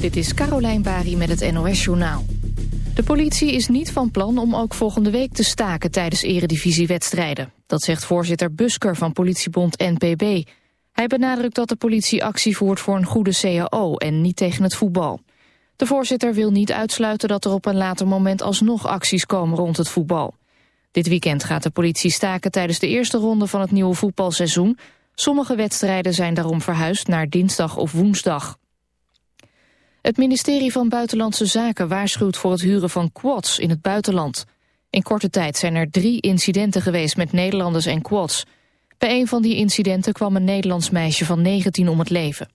Dit is Carolijn Bari met het NOS Journaal. De politie is niet van plan om ook volgende week te staken tijdens eredivisiewedstrijden. Dat zegt voorzitter Busker van politiebond NPB. Hij benadrukt dat de politie actie voert voor een goede CAO en niet tegen het voetbal. De voorzitter wil niet uitsluiten dat er op een later moment alsnog acties komen rond het voetbal. Dit weekend gaat de politie staken tijdens de eerste ronde van het nieuwe voetbalseizoen. Sommige wedstrijden zijn daarom verhuisd naar dinsdag of woensdag. Het ministerie van Buitenlandse Zaken waarschuwt voor het huren van quads in het buitenland. In korte tijd zijn er drie incidenten geweest met Nederlanders en quads. Bij een van die incidenten kwam een Nederlands meisje van 19 om het leven.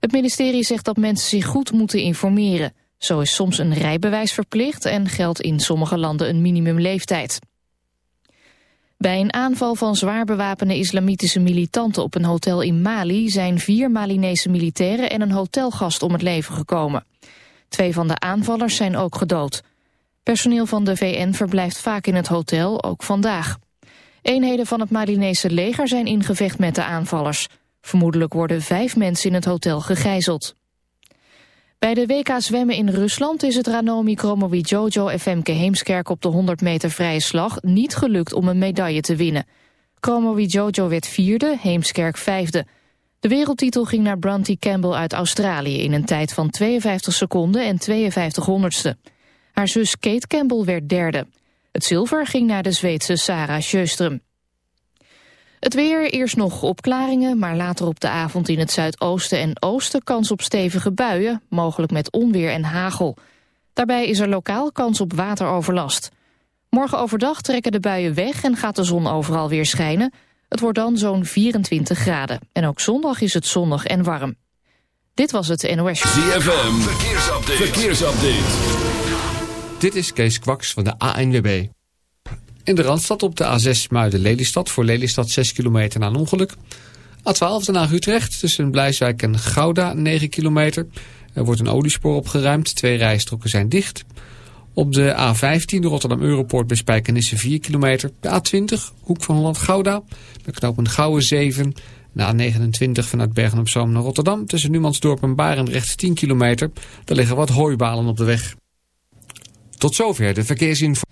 Het ministerie zegt dat mensen zich goed moeten informeren. Zo is soms een rijbewijs verplicht en geldt in sommige landen een minimumleeftijd. Bij een aanval van zwaar bewapende islamitische militanten op een hotel in Mali zijn vier Malinese militairen en een hotelgast om het leven gekomen. Twee van de aanvallers zijn ook gedood. Personeel van de VN verblijft vaak in het hotel, ook vandaag. Eenheden van het Malinese leger zijn ingevecht met de aanvallers. Vermoedelijk worden vijf mensen in het hotel gegijzeld. Bij de WK zwemmen in Rusland is het Ranomi Jojo en Femke Heemskerk op de 100 meter vrije slag niet gelukt om een medaille te winnen. Jojo werd vierde, Heemskerk vijfde. De wereldtitel ging naar Bronte Campbell uit Australië in een tijd van 52 seconden en 52 honderdste. Haar zus Kate Campbell werd derde. Het zilver ging naar de Zweedse Sarah Sjöström. Het weer, eerst nog opklaringen, maar later op de avond in het zuidoosten en oosten kans op stevige buien, mogelijk met onweer en hagel. Daarbij is er lokaal kans op wateroverlast. Morgen overdag trekken de buien weg en gaat de zon overal weer schijnen. Het wordt dan zo'n 24 graden. En ook zondag is het zonnig en warm. Dit was het NOS. ZFM, verkeersupdate. verkeersupdate. Dit is Kees Kwaks van de ANWB. In de Randstad op de A6 Muiden-Lelystad. Voor Lelystad 6 kilometer na een ongeluk. A12 Den Haag-Utrecht tussen Blijswijk en Gouda 9 kilometer. Er wordt een oliespoor opgeruimd. Twee rijstroken zijn dicht. Op de A15 de Rotterdam-Europoort bij Spijkenisse 4 kilometer. De A20 Hoek van Holland-Gouda. Bij knooppunt Gouwen 7. De A29 vanuit Bergen-op-Zoom naar Rotterdam. Tussen Numansdorp en Barendrecht 10 kilometer. Er liggen wat hooibalen op de weg. Tot zover de verkeersinformatie.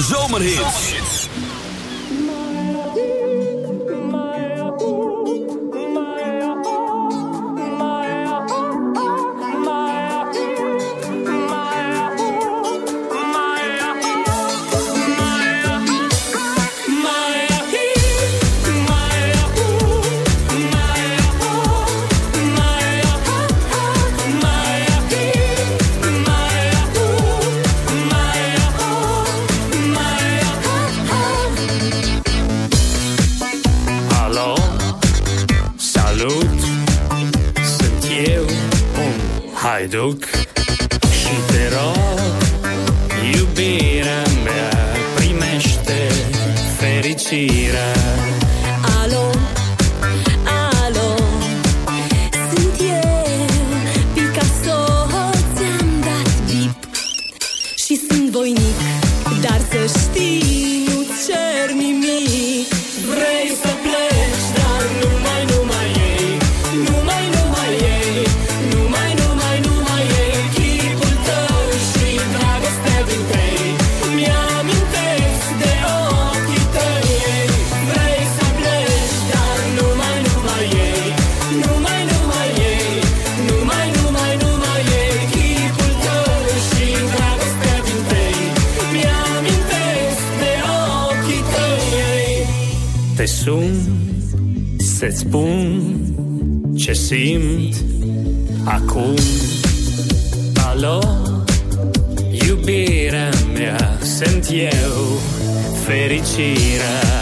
Zomerheer. zomerhit. salut. Sunt eu, un haiduc. Și te rog, iubirea mea Primește fericirea. sun Să-ți spun ce simt acum. Alo, iubirea mea, sunt eu fericirea.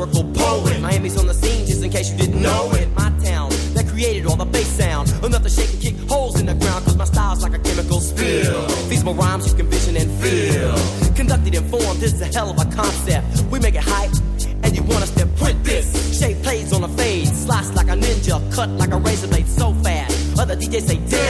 Lyrical poet. Miami's on the scene, just in case you didn't know it. My town that created all the bass sound. Enough to shake and kick holes in the ground, cause my style's like a chemical spill. These Feasible rhymes you can vision and feel. Conducted in form, this is a hell of a concept. We make it hype, and you want us to print this. Shape plays on a fade, slice like a ninja, cut like a razor blade so fast. Other DJs say, damn,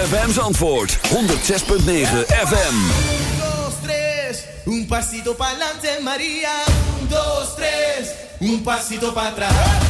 ZFM's antwoord 106.9 FM. 1, 2, 3, un pasito pa'lante María. 1, 2, 3, un pasito para atrás.